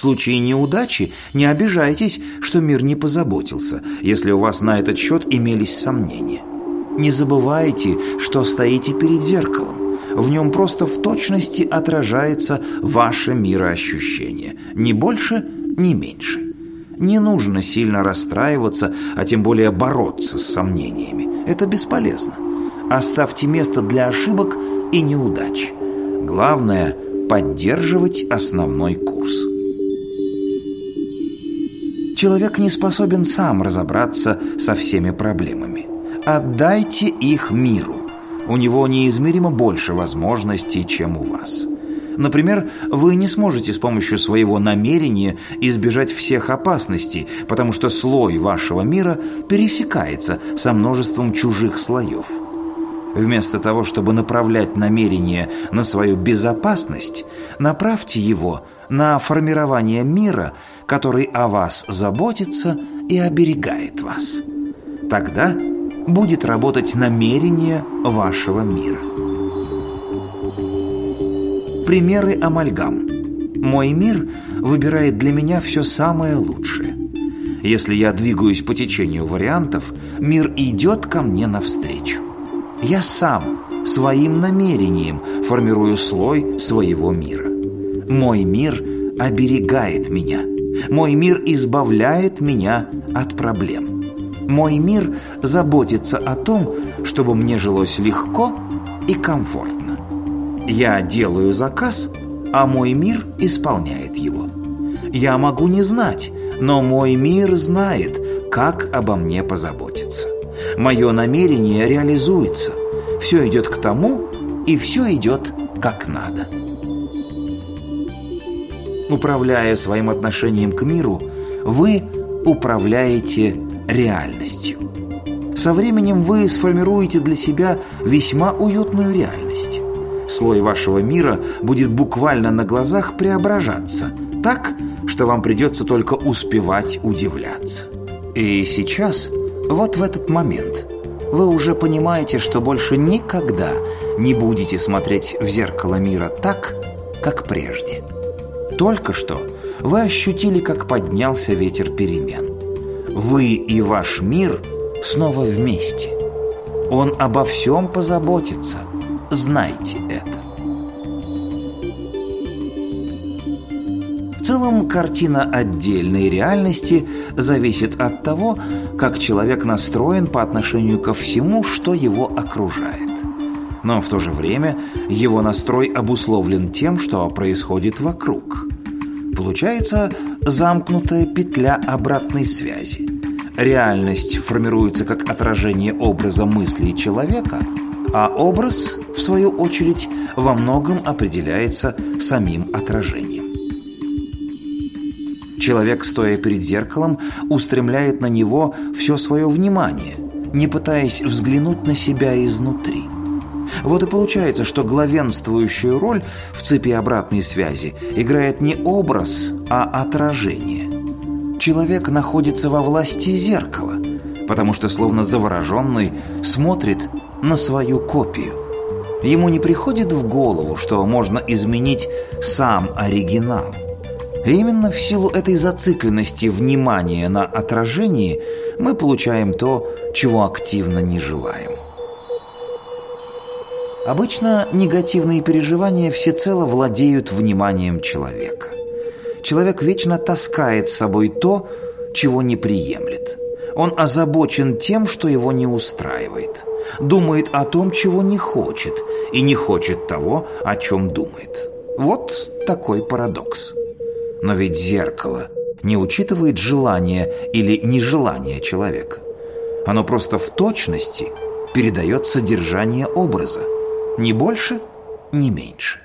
Случае неудачи не обижайтесь, что мир не позаботился, если у вас на этот счет имелись сомнения. Не забывайте, что стоите перед зеркалом. В нем просто в точности отражается ваше мироощущение. Ни больше, ни меньше. Не нужно сильно расстраиваться, а тем более бороться с сомнениями. Это бесполезно. Оставьте место для ошибок и неудач. Главное – поддерживать основной курс. Человек не способен сам разобраться со всеми проблемами. Отдайте их миру. У него неизмеримо больше возможностей, чем у вас. Например, вы не сможете с помощью своего намерения избежать всех опасностей, потому что слой вашего мира пересекается со множеством чужих слоев. Вместо того, чтобы направлять намерение на свою безопасность, направьте его на формирование мира, который о вас заботится и оберегает вас. Тогда будет работать намерение вашего мира. Примеры амальгам. Мой мир выбирает для меня все самое лучшее. Если я двигаюсь по течению вариантов, мир идет ко мне навстречу. Я сам своим намерением формирую слой своего мира. Мой мир оберегает меня. Мой мир избавляет меня от проблем. Мой мир заботится о том, чтобы мне жилось легко и комфортно. Я делаю заказ, а мой мир исполняет его. Я могу не знать, но мой мир знает, как обо мне позаботиться. Мое намерение реализуется. Все идет к тому, и все идет как надо. Управляя своим отношением к миру, вы управляете реальностью. Со временем вы сформируете для себя весьма уютную реальность. Слой вашего мира будет буквально на глазах преображаться так, что вам придется только успевать удивляться. И сейчас, вот в этот момент, вы уже понимаете, что больше никогда не будете смотреть в зеркало мира так, как прежде. Только что вы ощутили, как поднялся ветер перемен. Вы и ваш мир снова вместе. Он обо всем позаботится. Знайте это. В целом, картина отдельной реальности зависит от того, как человек настроен по отношению ко всему, что его окружает. Но в то же время его настрой обусловлен тем, что происходит вокруг. Получается замкнутая петля обратной связи. Реальность формируется как отражение образа мыслей человека, а образ, в свою очередь, во многом определяется самим отражением. Человек, стоя перед зеркалом, устремляет на него все свое внимание, не пытаясь взглянуть на себя изнутри. Вот и получается, что главенствующую роль в цепи обратной связи играет не образ, а отражение. Человек находится во власти зеркала, потому что словно завороженный смотрит на свою копию. Ему не приходит в голову, что можно изменить сам оригинал. И именно в силу этой зацикленности внимания на отражении мы получаем то, чего активно не желаем. Обычно негативные переживания всецело владеют вниманием человека. Человек вечно таскает с собой то, чего не приемлет. Он озабочен тем, что его не устраивает. Думает о том, чего не хочет, и не хочет того, о чем думает. Вот такой парадокс. Но ведь зеркало не учитывает желание или нежелание человека. Оно просто в точности передает содержание образа. Ни больше, ни меньше.